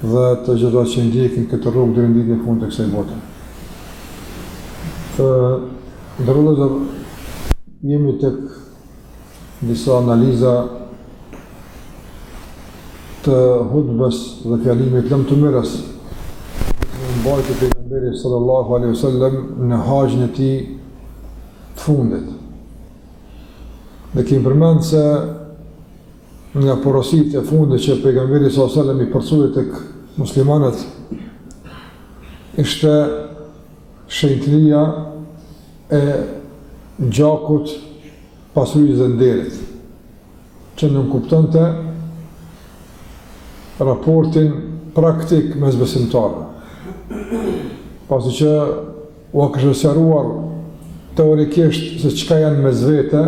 Dhe të gjithë ata që ndjekin këtë rrugë deri në ditën e fundit të kësaj bote. Të nderuar vëllezër jemi tek disa analiza të hutbes dhe fjalimit lamtumirës që mbajti pejgamberi sallallahu aleyhi sallam në haxhin e tij të fundit dhe kemi përmendur se Nga porositë e fundit që pejgamberi sallallahu alajhi wasallam i përcolli tek muslimanët ishte shenjtëria e gjakut, pasurisë dhe nderit, që nënkuptonte raportin praktik mes besimtarëve. Pasi që Ua kishte sqaruar teorikisht se çka janë mes vete,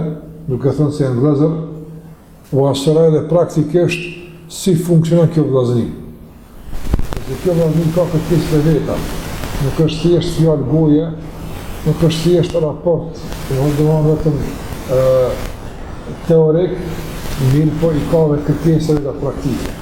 duke thënë se janë vëllezër, ua sqaroi edhe praktikisht si funksionon kjo vëllazni. Se kjo vëllazni ka kërkesat e veta, nuk është thjesht fjalë goje, nuk është thjesht raport, domethënë vetëm e, teorik, mirëpo i ka dhe kërkesat e veta praktike.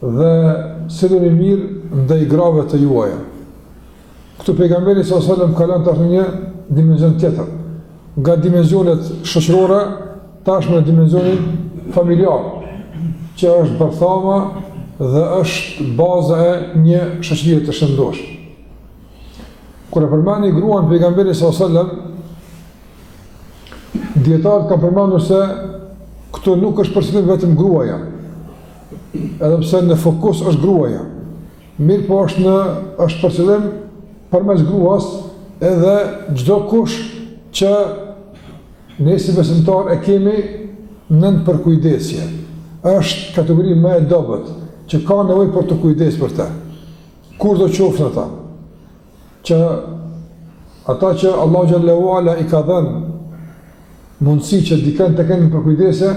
Dhe silluni mirë ndaj grave tuaja. Këtu pejgamberi sallallahu alajhi wasallam kalon tash në një dimension tjetër. Nga dimensionet shoqërore tash në dimensionin familjar, që është bërthama dhe është baza e një shoqërie të shëndoshë. Kur e përmendi gruan pejgamberi sallallahu alajhi wasallam, dijetarët kanë përmendur se këtu nuk është për qëllim vetëm gruaja, Edhe pse në fokus është gruaja, mirëpo është në është për qëllim përmes gruas edhe çdokush që ne si besimtar e kemi nën përkujdesje. Është kategori më e dobët që ka nevojë për t'u kujdes për të. Kushdo qofshin ata. që ata që Allahu xhel-le ue ala i ka dhënë mundësi që dikën ta kenë në përkujdesje,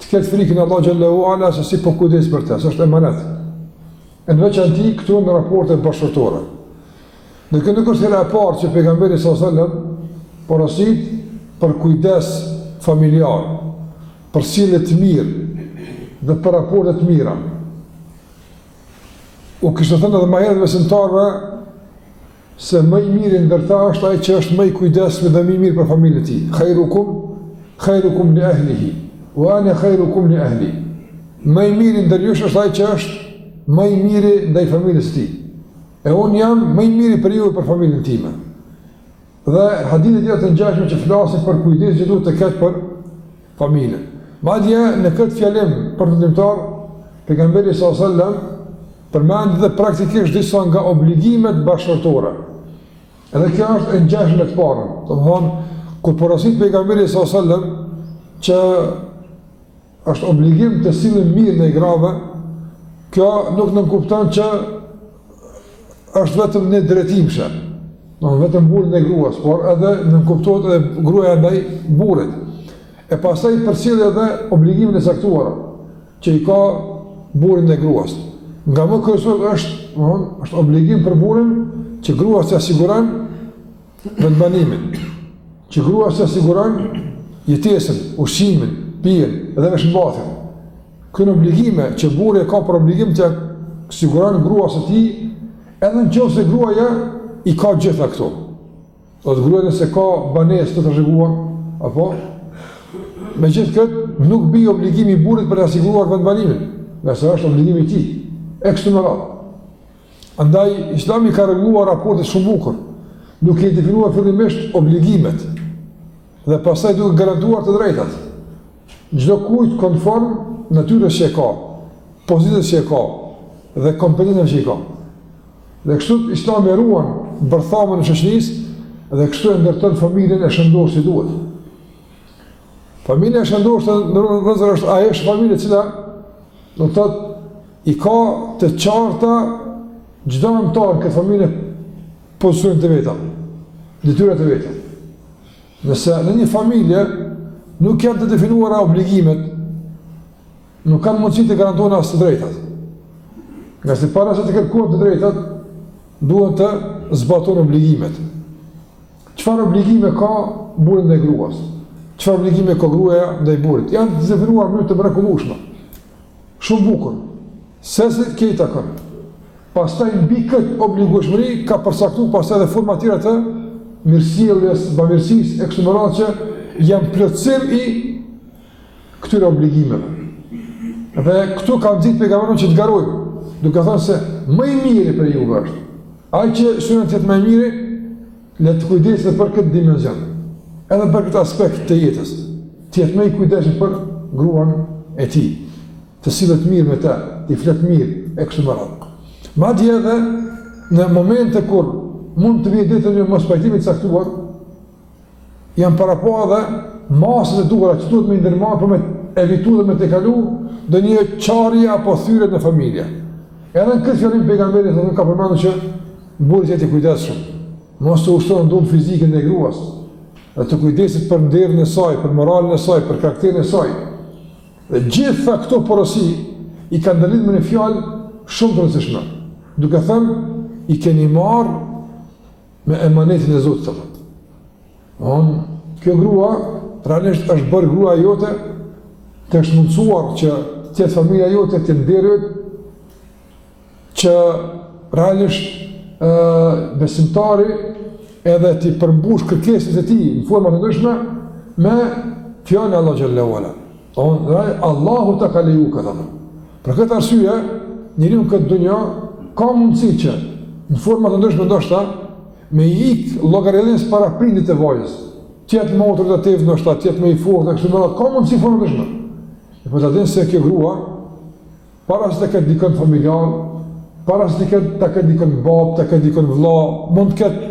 të ketë frikë Allahun xhel-le ue ala se si po kujdes për të, është emanet. E në veçanti këtu në raportet bashkëshortore. Dhe kjo nuk është hera e parë që pejgamberi sallallahu alajhi wasallam porosit për kujdes familjar, për sjellje të mirë dhe për raporte të mira. U kishte thënë edhe më herët besimtarëve se më i miri ndër ta është ai që është më i kujdesshëm dhe më i mirë për familjen e tij. Khairukum khairukum li ahlihi wa ana khairukum li ahli. Më i miri ndër jush është ai që është më i miri ndaj familjes së tij. E unë jam më i miri prej jush për familjen time. Dhe hadithe të tjera të ngjashme që flasin për kujdesin që duhet të ketë për familjen. Madje në këtë fjalim përfundimtar, pejgamberi sallallahu alajhi wasallam përmendi dhe praktikisht disa nga obligimet bashkëshortore. Edhe kjo është e ngjashme me të parën. Domethënë kur porosit pejgamberi sallallahu alajhi wasallam që Është obligim të sillen mirë ndaj grave. Kjo nuk nënkupton që është vetëm njëdrejtimshe. Vetëm burri ndaj gruas, por edhe nënkuptohet edhe gruaja ndaj burrit. E pastaj përcjell edhe obligimet e caktuara që i ka burri ndaj gruas. Nga më kryesoret është, është obligim për burrin që gruas t'ia siguron vendbanimin, që gruas t'ia siguron jetesën, ushqimin, pijen dhe veshmbathjen. Këto janë obligime që burri e ka për obligim t'ia siguron gruas së tij, edhe në qoftë se gruaja i ka gjitha këto. Domethënë gruaja nëse ka banesë të të rëgua, apo, me gjithë këtë nuk bie obligimi i burrit për t'ia siguruar vendbanimin, ngase është obligimi i tij, e kështu me radhë. Andaj, islami i ka rregulluar raportet shumë bukur, duke i definuar fillimisht obligimet dhe pastaj duke garantuar të drejtat. Çdokujt konform natyrës që e ka, pozitës që e ka dhe kompetencës që e ka. Dhe kështu islami e ruan bërthamën e shoqnisë dhe kështu e ndërton familjen e shëndoshë si duhet. Familja e shëndoshë, të nderuar vëllezër, është ajo është familje e cila do të thotë i ka të qarta çdo anëtar në këtë familje pozicionet e veta, detyrat e veta. Nëse në një familje nuk janë të definuara obligimet, nuk kanë mundësi të garantohen as të drejtat. Ngase para se të kërkohen të drejtat, duhet të zbatohen obligimet. Çfarë obligime ka burri ndaj gruas? Çfarë obligime ka gruaja ndaj burrit? Janë të definuara në mënyrë të mrekullueshme. Shumë bukur. Se si të kejta kërë. Pastaj mbi këtë obligueshmëri, ka përcaktu pastaj edhe forma tjera të mirësjelljes, bamirësisë, e kështu me radhë që janë plotësim i këtyre obligimeve. Dhe këtu ka nxit pejgamberi që të garojmë, duke thënë se më i miri prej juve është. Ai që synon të jetë më i miri, le të kujdeset për këtë dimension. Edhe për këtë aspekt të jetës, të jetë më i kujdesshëm për gruan e tij, të sillet mirë me të, i flet mirë e kështu me radhë. Madje edhe në momente kur mund të vijë deri te një mospajtim i caktuar, janë parapa edhe masat e duhura që duhet me i ndërmarrë për me evitu dhe me tejkalu ndonjë çarje apo thyerje në familje. Edhe në këtë fjalim pejgamberi na ka përmendur që burri të jetë i kujdesshëm, mos të ushtojë dhunë fizike ndaj gruas, dhe të kujdeset për nderin e saj, për moralin e saj, për karakterin e saj. Dhe gjitha këto porosi i ka ndërlidh me një fjalë shumë të rëndësishme. Duke thënë, i keni marrë Me emanetin e Zotit, domethënë, kjo grua, realisht është bërë grua jote, të është mundësuar që të jetë familja jote, të ndihet që realisht besimtari edhe t'i përmbush kërkesat e tij në forma të ndryshme, me fjalën e Allahut xhelle ve ala. Domethënë, Allahu ta ka lejuar këtë apo. Për këtë arsye, njeriu në këtë dunja ka mundësi që në forma të ndryshme ndoshta me i ik llogaridhënies para prindit të vajzës. Të jetë më autoritativ ndoshta të jetë më i fortë e kështu me radhë ka mundësi forma të ndryshme. Mirëpo ta dijë se kjo grua para se të ketë dikënd familjar, para se të ketë të ketë dikënd babë, të ketë dikënd vëlla, mund të ketë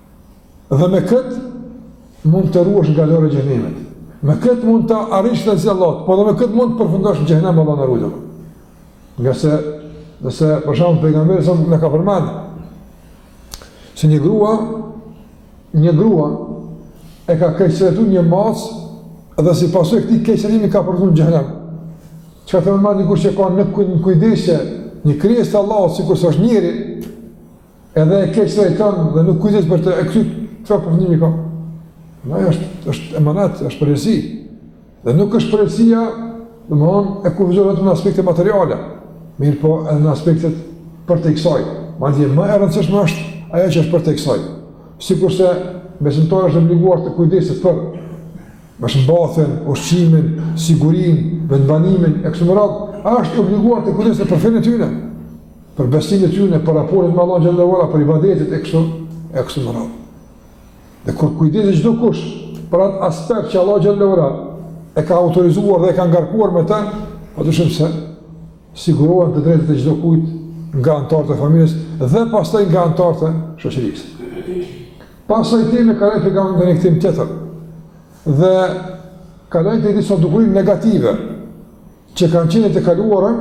Dhe me këtë mund të ruhesh nga xhehenemi. Me këtë mund të arrish në xhenet, po dhe me këtë mund të përfundosh në xhehenem, Allahu na ruajtë. Ngase, nëse për shembull pejgamberi na ka përmend, se një grua, një grua e ka keqtrajtu një macë dhe si pasojë e këtij keqtrajtimi ka përfundu në xhehenem. Çka të përmend njëri që ka në kujdesje një krijesë të Allahut, sikurse është njeri, Edhe e keqtrajton dhe nuk kujdeset për të e këtu çfarë përfundimi ka. Andaj është, është emanet, është përgjegjësi. Dhe nuk është përgjegjësia, domethënë, e kufizuar vetëm në aspektet materiale, mirëpo edhe në aspektet përtej kësaj. Madje, më e rëndësishme është ajo që është përtej kësaj. Sikurse besimtari është obliguar të kujdeset për veshmbathjen, ushqimin, sigurinë, vendbanimin, e kështu me radhë, është obliguar të kujdeset për fenë e tyne. Për besimin e tyre, për raportin me Allahun xhelle ve ala, për ibadetet e kështu e kështu me radhë. Dhe kur kujdeset çdokush për atë aspekt që Allahu xhelle ve ala e ka autorizuar dhe e ka ngarkuar me të, pa dyshim se sigurohen të drejtat e çdokujt nga anëtarët e familjes dhe pastaj nga anëtarët e shoqërisë. Pastaj themi kalon pejgamberi në një temë tjetër. Dhe kalon te disa dukuri negative. që kanë qenë në të kaluarën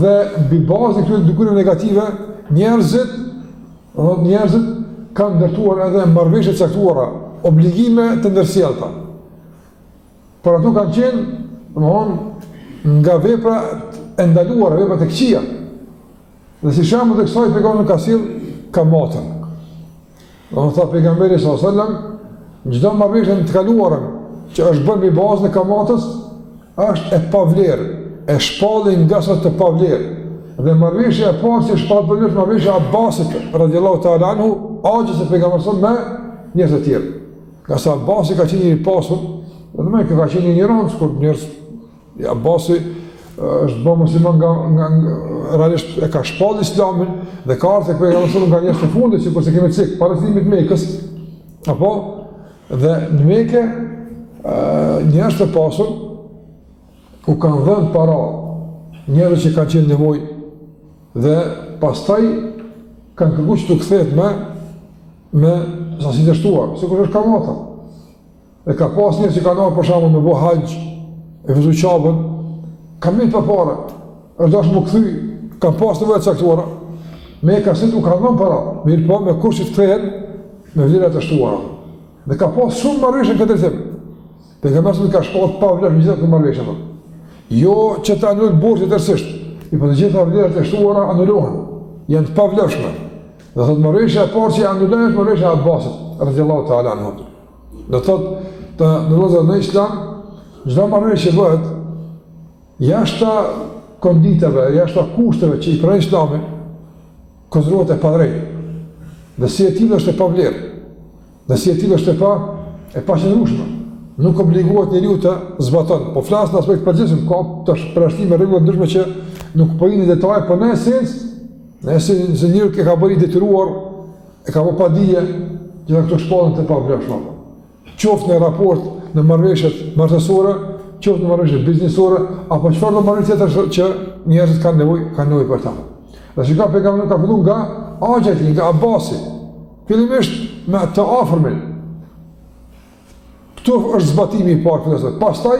dhe mbi bazën e këtyre dukurive negative, njerëzit, njerëzit kanë ndërtuar edhe marrëveshje të caktuara, obligime të ndërsjellta. Por ato kanë qenë, domethënë, nga veprat e ndaluara, veprat e këqija. Dhe si shembull të kësaj pejgamberi ka sjell kamatën. Do të thotë pejgamberi sallallahu alajhi wasallam, çdo marrëveshje në të kaluarën që është bërë mbi bazën e kamatës është e pavlerë, e shpalli nga sot të pavlerë. Dhe marrëveshja e parë që shpall pavlerë është marrëveshja e Abbasit radhiyallahu ta'ala anhu, axhës së pejgamberit sallallahu alajhi wasallam me njerëz të tjerë. Ngase Abbasi ka qenë i pasur, dhe Meka ka qenë një vend ku njerëz Abasi është bërë musliman nga, nga, nga realisht e ka shpallë islamin dhe ka ardh te pejgamberi nga njerëzit e fundit sikurse kemi cek, para çlirimit të Mekës, apo, dhe në Mekë njerëzit e pasur u kanë dhënë para njerëzve që kanë qenë nevoj dhe pastaj kanë kërku që t'u kthehet me me sasi të shtuar, sikur është kamata. Dhe ka pas njerëz që kanë ardhur për shembull me bo haxh, me vizitu Qabën, kanë mbet pa para. Është dashur me u kthy, kanë pas nevoja të caktuara. Mekasit u kanë dhënë para, mirëpo me kusht që të kthehen me vlera të shtuara. Dhe ka pas shumë marrëveshje në këtë drejtim. Dhe pejgamberi i ka shpall pa vlerë të gjitha marrëveshjet. Jo që ta anulojë borxhin tërësisht. Mirëpo të gjitha vlera të shtuara anulohen. Janë të pavlefshme. Dhe thot marrëveshja e parë që anulohet marrëveshja e Abbasit, radhiyallahu ta'ala anhu. Do të thotë të nderuar në islam, çdo marrëveshje që bëhet jashtë konditave, jashtë kushteve që i pranon islami, konsiderohet e padrejtë. Dhe si e tillë është e pavlerë. Dhe si e tillë është e pa e paqëndrueshme. Nuk obligohet njeriu ta zbaton. Po flas në aspekt të përgjithshëm, ka përjashtime, rregulla të ndryshme që nuk po hyjmë në detaje, po në esencë, në esencë njeriu që e ka bërë i detyruar E ka bërë pa dije gjitha këto shpallen të pavlefshme. Qoftë në raport në marrëveshjet martesore, qoftë në marrëveshjet biznesore apo çfarëdo marrëveshje tjetër që, që njerëzit kanë nevojë, kanë nevojë për ta. Dhe shiko pejgamberi ka filluar nga axha i tij, nga Abasi. Fillimisht me të afërmin. Këtu është zbatimi i parë fillestar. Pastaj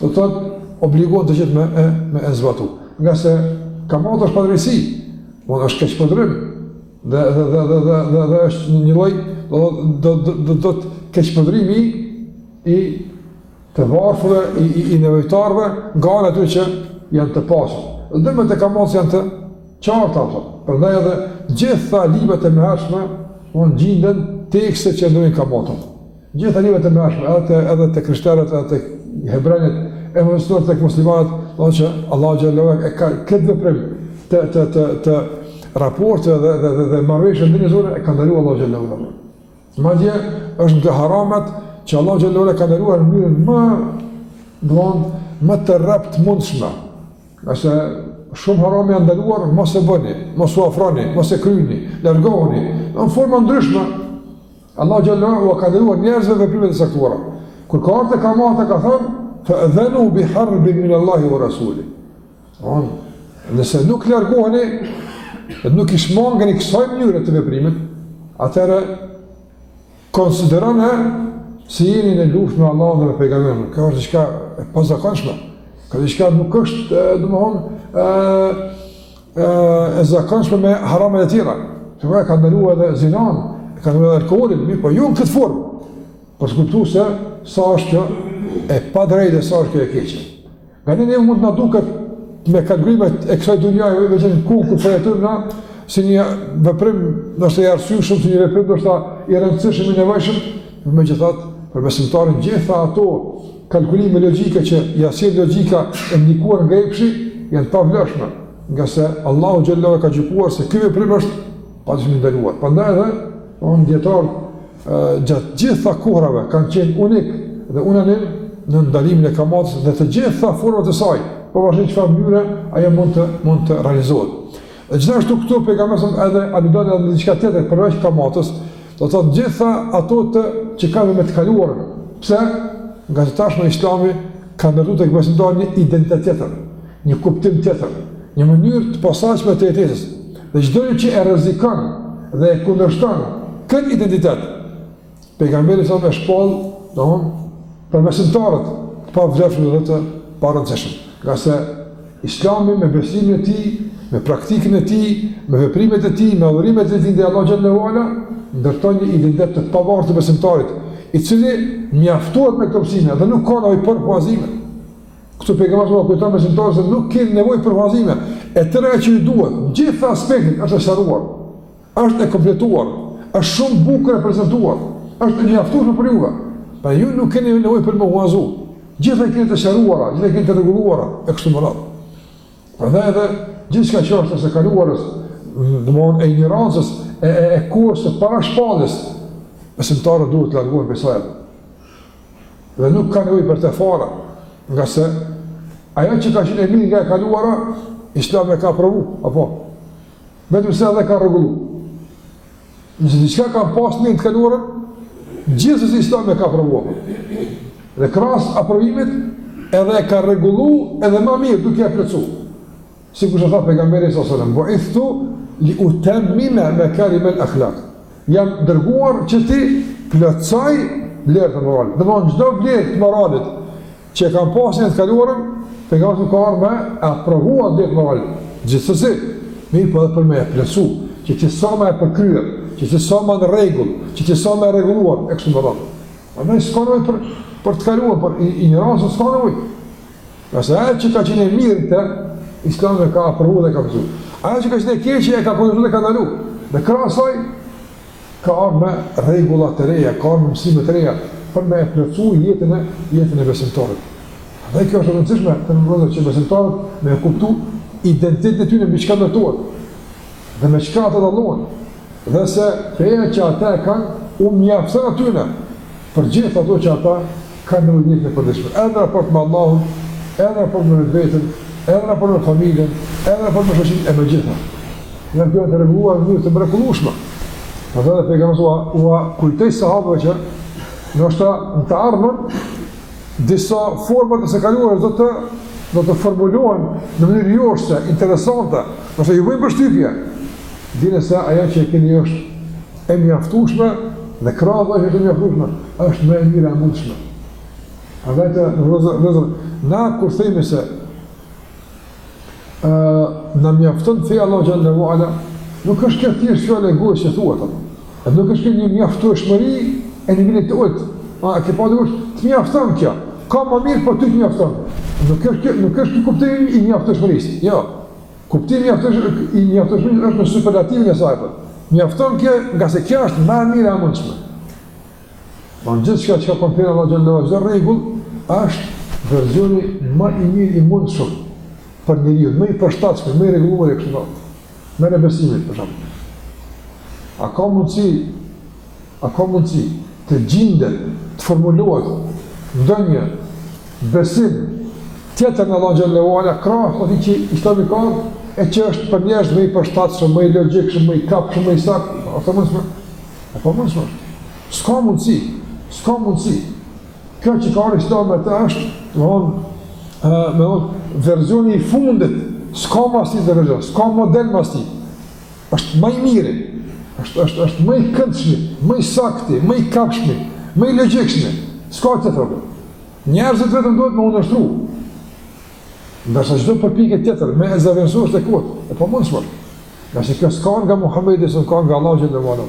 do të thotë obligohen të gjithë me e, me e zbatu. Ngase kamata është padrejtësi, do të është keqpërdorim dhe dhe dhe dhe dhe dhe, dhe është një lloj do do do do të keqpërdorimi i të varfërve, i, i, i nevojtarve, nga ana e atyre që janë të pasur. Dhe dëmet e kamatës janë të qarta, për, prandaj edhe në të gjitha librat e mëhershme, unë gjinden tekste që ndalojnë kamatën. Në të gjitha librat e mëhershme, edhe te, edhe te krishterët, edhe te hebrenjtë, e më së tepërmi tek muslimanët, domethënë që Allah Gjallewek e ka këtë veprim të, të, të, të raporteve dhe, dhe, dhe, dhe marrëveshjeve ndërnjerëzore, e ka ndalu Allah Gjallewek. Madje është nga haramet që Allahu xhallahu ala ka ndaluar në mënyrën më domthon më të rreptë të mundshme. Nëse shumë harame janë ndaluar, mos e bëni, mos u afroni, mos e kryeni, largohuni. Në forma të ndryshme Allahu xhallahu ala ua ka ndaluar njerëzve veprime të caktuara. Kur ka ardhur te kamata ka thënë fa dhanu bi harbin min Allahi wa rasuli. Anë, nëse nuk largoheni, dhe nuk i shmangeni kësaj mënyre të veprimit, atëherë konsideroheni se jeni në luftë me Allahun dhe me pejgamberin. Kjo është diçka e pazakonshme. Kjo është diçka nuk është, domethënë, e, e zakonshme me haramet e tjera. E ka ndaluar edhe zinanë, e ka ndaluar edhe alkoolin, mirëpo jo në këtë formë. Për të kuptu se sa është kjo e padrejtë dhe sa është kjo e keqe. Nganjëherë neve mund të na duket me kalkulimet e kësaj dunjaje meqenë ku ku po jetojmë na si një veprim ndoshta i arsyeshëm, si një veprim ndoshta i rëndësishëm i nevojshëm, por megjithatë për besimtarin gjitha ato kalkulime logjike që ia sjell logjika e ndikuar nga epshi janë të pavlefshme, ngase Allahu xhallahu ka gjykuar se ky veprim është pa dyshim i ndaluar. Prandaj edhe on dietar gjatë gjitha kohrave kanë qenë unikë dhe unanimë në ndalimin e kamatës dhe të gjitha format e saj, pavarësisht çfarë mënyre ajo mund të mund të realizohet. Dhe gjithashtu këtu pejgamberi edhe aludon edhe diçka tjetër përveç kamatës, do të thotë gjitha ato të që kanë me të kaluar. Pse? Ngase tashmë Islami Ka ndërtu tek besimtari një identitet tjetër, një kuptim tjetër, një mënyrë të posaçme të jetesës. Dhe çdo gjë që e rrezikon dhe e kundërshton këtë identitet, pejgamberi salallahu alejhi ve selem i shpall, domthon për besimtarët të pavlefshëm dhe të parëndësishëm. Ngase Islami me besimin e tij, me praktikën e tij, me veprimet e tij, me adhurimet e tij ndaj Allahut xhallahu ala, ndërton një identitet të pavarur të besimtarit, i cili mjaftohet me këto mësime dhe nuk ka nevojë për huazime. Këtu pejgamberi sallallahu alajhi wasallam kujton besimtarët se nuk keni nevojë për huazime, e tëra që ju duhet, gjitha aspektet është e sqaruar. Është e kompletuar, është shumë bukur e prezantuar, është e mjaftueshme për juve. Pra ju nuk keni nevojë për me huazu. Gjithë i keni të sqaruara, gjithë i keni të rregulluara e kështu me radhë. Prandaj edhe gjithçka që është së kaluarës, domthon e injorancës e e, e kohës së para shpalljes, besimtarët duhet të largohen prej saj. Dhe nuk kanë nevojë për të fare, ngase ajo që ka qenë e mirë nga e kaluara, Islami e ka aprovu, apo Vetëm se edhe ka rregullu. Nëse diçka ka pas në të kaluarën, gjithsesi Islami e e ka aprovuar. Dhe krahas aprovimit edhe e ka rregullu edhe më mirë duke e plotësuar. Sikur sa tha pejgamberi sallallahu alejhi ve selem, "Buithtu li utemmime mekarimel ahlak." Jam dërguar që t'i plotësoj vlerat e moralit. Domethënë çdo vlerë të moralit Që e kanë pasur në të kaluarën, pejgamberi ka ardhur me e aprovu atë moral. Gjithsesi, mirëpo edhe për me e plotësu, që të jetë sa më e përkryer, që të jetë sa më në rregull, që të jetë sa më e rregulluar e kështu me radhë. Prandaj s'ka nevojë për për të kaluarën, për i, injorancën s'ka nevojë. Nëse ajo që ka qenë e mirë të, Islami e ka aprovuar dhe e ka plotësuar. Ajo që ka qenë e keqe e ka kundërshtuar dhe e ka ndaluar. Dhe krahas asaj Ka ardhur me rregulla të reja, ka ardhur me mësime të reja për me e plotësu jetën e jetën e besimtarit. Dhe kjo është e rëndësishme të nderuar vëllezër që besimtarët me e kuptu identitetin e tyre mbi çka ndërtohet. Dhe me çka ata dallohen. Dhe se feja që ata e kanë u mjafton atyre. Për gjithë ato që ata kanë në jetën e përditshme, edhe në raport me Allahun, edhe në raport me veten, edhe në raport me familjen, edhe në raport me shoqërinë e me të gjitha. Dhe kjo është e rregulluar në mënyrë të mrekullueshme. Andaj edhe pejgamberi ua, ua kujton sahabëve që nëse në të ardhmen, disa forma të së kaluarës do të, do të formulohen në mënyrë joshëse, interesante, nëse ju bëjnë përshtypje, dijeni se ajo që e keni është E mjaftueshme dhe krahas asaj që është e mjaftueshme, është më e mira e mundshme. Andaj vëllezër, na kur themi se na mjafton feja e Allahut xhel-le ve ala, nuk është kjo thjesht fjalë e gojës që thua të më. E nuk është kjo një mjaftueshmëri e një nivelit të ulët. A, e ke pa të kështu, të mjafton kjo. Ka më mirë, po ty të mjafton. Nuk është kjo, nuk është kjo kuptimi i mjaftueshmërisë. Jo. Kuptimi i mjaftueshmërisë është në superlativin e saj, po mjafton kjo, ngase kjo është më e mira e mundshme. Po gjithçka që ka thënë Allahu xhel-le ve ala çdo rregull është versioni më i mirë i mundshëm për njeriu, më i përshtatshëm, më i rregulluar e kështu. Merre besimin për shembull. A ka mundsi A ka mundësi të gjindet, të formulohet ndonjë besim tjetër në Allahun xhel-le ve ala krahas atij që Islami ka ardhur e që është për njerëz më i përshtatshëm, më i logjikshëm, më i kapshëm, më i saktë? A ka mundësi? A ka mundësi? S'ka mundësi. S'ka mundësi. Kjo që ka ardhur Islami atë është, domethënë, ë, domethënë, versioni i fundit. S'ka mas tij version, s'ka model mas tij. është më i miri, është, është, është më i këndshmi, më i sakti, më i kapshmi, më i logikshmi, s'ka tjetër. Njerëzit vetëm duhet me iu nënshtru. Ndërsa çdo përpjekje tjetër, me e zëvendësu është e kotë, e pamundshme. Nëse kjo s'ka nga Muhammedi, s'ka nga Allahu xhelle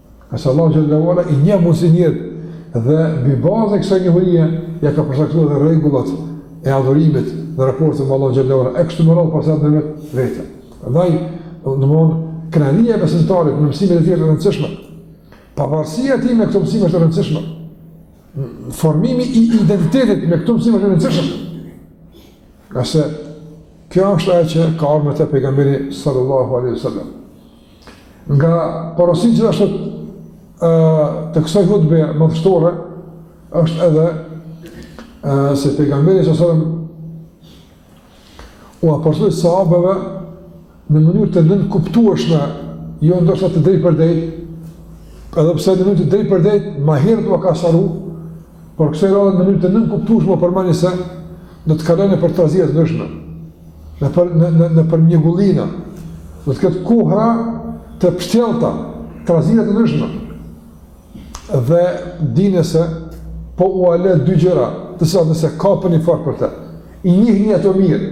Ngase Allahu xhallahu ala i njeh mundësitë e njeriut dhe mbi bazë e kësaj njohurie ia ka përcaktuar dhe rregullat e adhurimit në raport me Allahu xhallahu ala e kështu me radhë pastaj ndër veti. Prandaj domethënë krenaria e besimtarit me mësimet e tij është e rëndësishme. Pavarësia e tij me këto mësime është e rëndësishme. Formimi i identitetit me këto mësime është e rëndësishme. Ngase kjo është ajo që ka ardhur te pejgamberi sallallahu alaihi wasallam. Nga porositë gjithashtu të kësaj hutbe madhështore është edhe se pejgamberi sallallahu alaihi wasallam u ua përcolli sahabeve në mënyrë të nënkuptueshme jo ndoshta të drejtpërdrejtë edhe pse në mënyrë të drejtpërdrejtë ma herët ua ka sqaru Por kësaj radhe në mënyrë të nënkuptueshme u përmendi se do të kalojnë nëpër trazira të ndryshme, nëpër në në nëpër mjegullina, do të ketë kohra të pshtjellta, trazira të ndryshme. Dhe dijeni se po ua lë dy gjëra, të cilat nëse kapeni fort për të, i njihni ato mirë.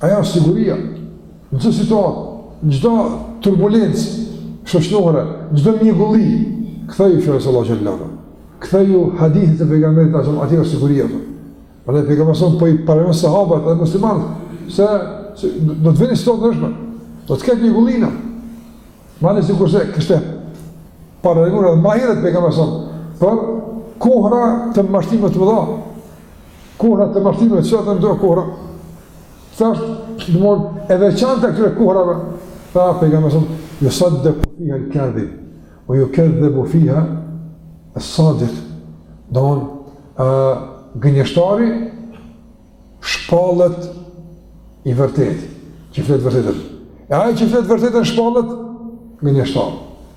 Ajo është siguria. Në çdo situatë, në çdo turbulencë shoqërore, çdo mjegull, kthehu fjalës së Allahut xhallahu. Kthehu hadithit të pejgamberit sa më aty është siguria. Prandaj pejgamberi sa po i paralajmëron sahabët dhe muslimanët se, se do të vijnë situata të ndryshme. Do të ketë mjegullina. Madje sikurse kishte paralajmëru edhe më herët pejgamberi sa për kohëra të mashtrimeve të mëdha. Kohra të mashtrimeve, cilat janë këto kohra? Çka është, domethënë, e veçanta e këtyre kohrave? Tha, pejgamberi, jusaddeku fiha el kadhib, ue jukedhdhebu fiha es sadik. Domethënë, gënjeshtari shpallet i vërtetë, që flet vërtetën. E ai që flet vërtetën shpallet gënjeshtar.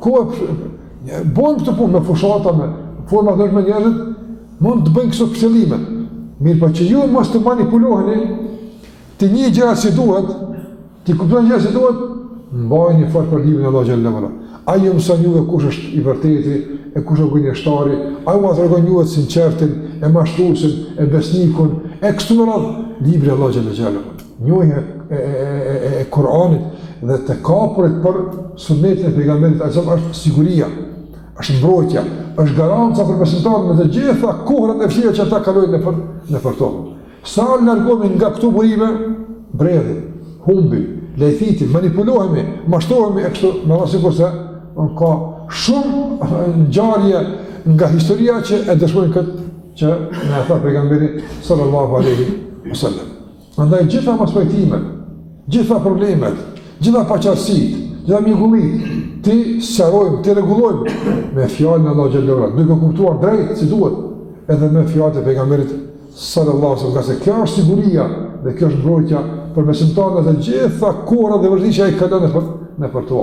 Ku e pse, bojnë këtë punë me fushata, me forma të ndryshme njerëzit, mund të bëjnë këso pështjellime. Mirëpo që ju mos të manipuloheni, t'i njihni gjërat si duhet, t'i kuptoni gjërat si duhet, mbahuni fort për librin e Allahut xhelle ue ala. Ai ju mëson juve kush është i vërtetë, e kush është gënjeshtar, ai jua tregon juve të sinqertin, e mashtruesin, e besnikun, e kështu me radhë, libri i Allahut xhelle ue ala. njohja e, e, e Kur'anit dhe të kapurit për sunnetin e pejgamberit alayhis salam është siguria, është mbrojtja, është garanca për besimtarët në të gjitha kohrat e vështira që ata kalojnë nëpër, nëpër to. Sa largohemi nga këto burime, bredhim, humbim, lajthitim, manipulohemi, mashtrohemi e kështu me radhë sikurse domethënë ka shumë ngjarje nga historia që e dëshmojnë këtë që na e tha pejgamberi sallallahu alaihi wasallam. Prandaj gjitha mospajtimet, gjitha problemet, gjitha paqartësitë, gjitha mjegullitë, t'i sqarojmë, t'i rregullojmë me fjalën e Allahu xhelle ue ala, duke i kuptuar drejt si duhet, edhe me fjalët e pejgamberit sallallahu alaihi wasallam, se kjo është siguria dhe kjo është mbrojtja për besimtarët në të gjitha kohërat dhe vështirësitë që kalojnë nëpër nëpër to.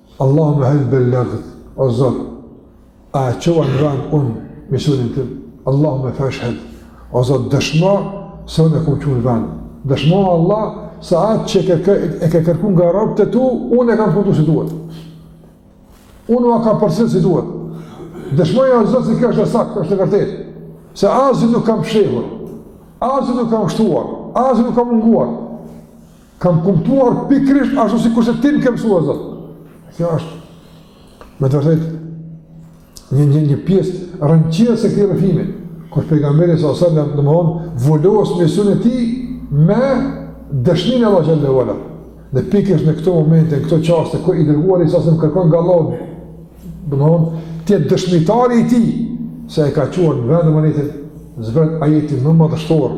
Allahumma hel bellagt, o Zot, a e çova në vend unë misionin tim? Allahumma feshhed, o Zot, dëshmo se unë e kam çuar në vend. Dëshmo Allah se atë që ke kë, e ke kërkuar nga robët e tu, unë e kam kumtuar si duhet. Unë ua kam përcjellë si duhet. Dëshmoje o Zot se kjo është e saktë, është e vërtetë. Se asgjë nuk kam fshehur. Asgjë nuk kam shtuar, asgjë nuk kam munguar. Kam kumtuar pikërisht ashtu sikurse ti më ke mësuar, Zot. Kjo është, me të vërtetë, një, një, një pjesë rrëqethëse e këtij rrëfimi, kur pejgamberi salallahu alejhi ue selem, domethonë, vulos misionin e tij me dëshminë e Allahut xhelle ue ala. Dhe pikërisht në këto momente, në këto çaste, kur i dërguar alejhi selam kërkon nga Allahu, domethonë, të jetë dëshmitar i tij, se e ka çuar në vend emanetin, zbret ajeti më madhështor,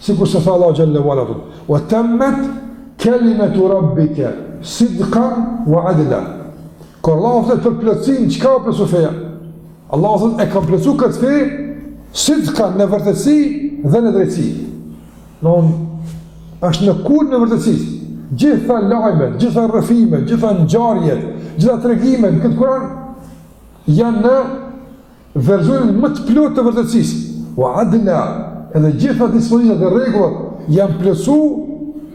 Sikurse tha Allahu xhalla wala thotë: "Wa tammat kalimatu rabbika sidqan wa adla." Kur Allahu flet për plotësinë, çka u plotësu feja? Allahu thotë e kam plotësu këtë fe sidqan në vërtetësi dhe në drejtësi. Domethonë është në kulm, në vërtetësi. Gjitha lajmet, gjitha rrëfimet, gjitha ngjarjet, gjitha tregimet në këtë Kur'an janë në versionin më të plotë të vërtetësisë, wa adla, edhe gjitha dispozitat dhe rregullat janë plotësu,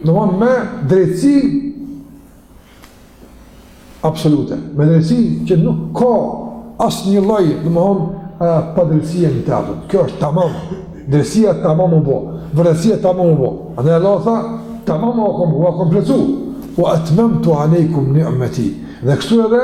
domthon me drejtësi absolute, me drejtësi që nuk ka asnjë lloj, domthon padrejtësie në të. Kjo është tamam. Drejtësia tamam u bë. Vërtetësia tamam u bë. Andaj Allah tha, tamam u kompletu. Wa atmamtu alaykum ni'mati. Dhe kështu edhe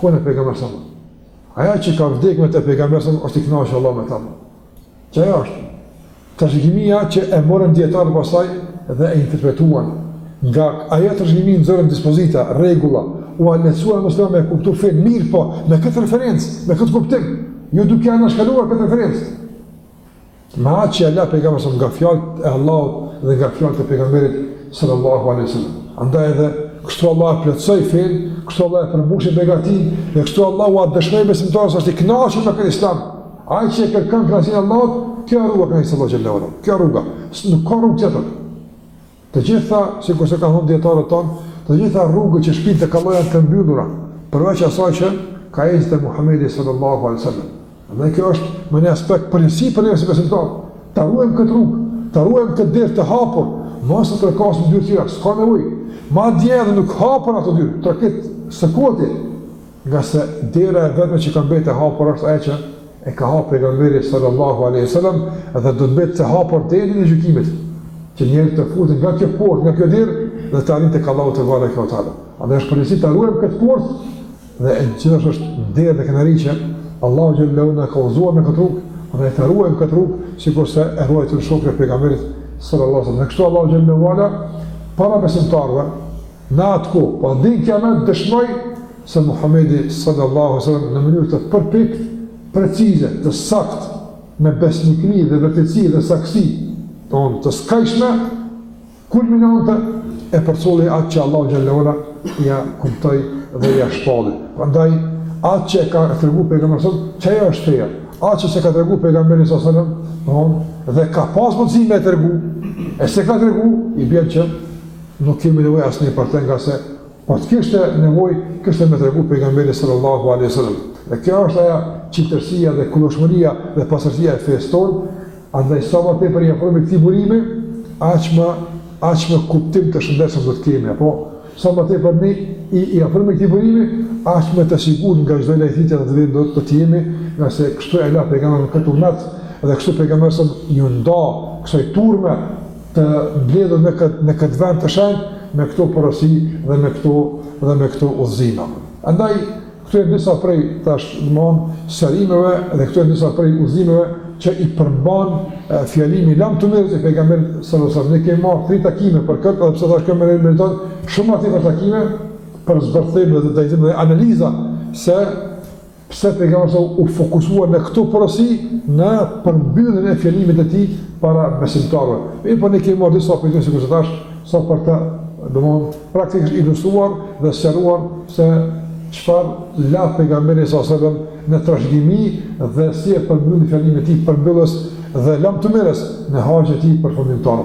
Kohën e pejgamberit sas. Ajo që ka vdekur me të pejgamberi sas, është i kënaqur Allahu me ta. Që ajo është trashëgimia që e morën dijetarët pas saj dhe e interpretuan nga ajo trashëgimi nxorrën dispozita, rregulla, ua lehtësuan muslimanëve me kuptu fenë, mirëpo me këtë referencë, me këtë kuptim, jo duke anashkaluar këtë referencë. Me atë që e la pejgamberi sa nga fjalët e Allahut dhe nga fjalët e pejgamberit sallallahu alaihi wasallam. Andaj edhe kështu Allah e plotësoi fenë, kështu Allah e përmbushi begatinë, dhe kështu Allah u dëshmoi besimtarëve se është i kënaqur me këtë Islam. Ai që e kërkon kënaqësinë e Allahut, kjo rruga kah Allahu xhallahu ala. Kjo rruga, nuk ka rrugë tjetër. Të gjitha, sikurse kanë thënë dijetarët tonë, të gjitha rrugët që shpijnë tek Allahu janë të mbyllura, përveç asaj që ka ecë në të Muhamedi sallallahu alaihi wasallam. Dhe kjo është në një aspekt përgjegjësi për ne si besimtarë. Ta ruajmë këtë rrugë, ta ruajmë këtë derë të hapur, mos të trokasim dyer tjera, s'ka nevojë. Madje edhe nuk hapen ato dyer, troket së koti. Ngase dera e vetme që ka mbetë e hapur është ajo që e ka hap Pejgamberi sallallahu alejhi ve sellem dhe do të mbetet e hapur deri në ditën e gjykimit që njerëzit të futen nga kjo portë, nga kjo derë dhe të arrijnë tek Allahu tebareke ve teala. Andaj është përgjegjësi ta ruajmë këtë portë dhe e gjithashtu është nder dhe kënaqësi që Allahu xhallahu na ka udhëzuar në këtë rrugë, andaj ta ruajmë këtë rrugë sikurse e ruajtën shokët e pejgamberit sallallahu alaihi wasallam. Kështu Allahu xhallahu ala para besimtarëve Në atë kohë, po deri në Kiamet dëshmoi se Muhamedi sallallahu alejhi ve sellem në mënyrë të përpiktë, precize, të saktë, me besnikëri dhe vërtetësi dhe saktësi, domthonë të skajshme, kulminante e përcolli atë që Allahu xhallahu ala ia kumtoi dhe ia shpalli. Prandaj atë që e ka treguar pejgamberi sallallahu alejhi ve sellem, qajo është feja. Atë që s'e ka treguar pejgamberi sallallahu alejhi ve sellem, domthonë dhe ka pas mundësi me tregu, e s'e ka tregu, i bjen që Nuk kemi nevojë asnjë për të ngase po të kishte nevojë kishte me tregu pejgamberi sallallahu alaihi wasallam. Dhe kjo është ajo qiltërsia dhe kullueshmëria dhe pastërtia e fesë sonë, andaj sa më tepër i afrohemi këtij burimi, aq më aq më kuptim të shëndetshëm do të kemi, apo sa më tepër ne i i afrohemi këtij burimi, aq më të sigurt nga çdo lajthitje do të vijë do, do të jemi, ngase kështu e la pejgamberi këtë umet dhe kështu pejgamberi iu nda kësaj turme të mbledhur në këtë në këtë vend të shenjtë me këto porosi dhe me këto dhe me këto udhëzime. Andaj këto janë disa prej tash domthon sqarimeve dhe këto janë disa prej udhëzimeve që i përmban fjalimi i lamtumirës së pejgamberit sallallahu alajhi wasallam. Ne kemi marrë tri takime për këtë, edhe pse tash tema meriton shumë më tepër takime për zbërthim dhe detajizim dhe analiza se Pse pejgamberi sa u fokusua në këto porosi në përmbylljen e fjalimit të tij para besimtarëve. Mirëpo ne kemi marrë disa po sikurse thashë, sa për të domthon praktikisht ilustruar dhe sqaruar se çfarë la pejgamberi sa selam në trashëgimi dhe si e përmbylli fjalimin e tij përmbyllës dhe lamtumirës në haxhin e tij përfundimtar.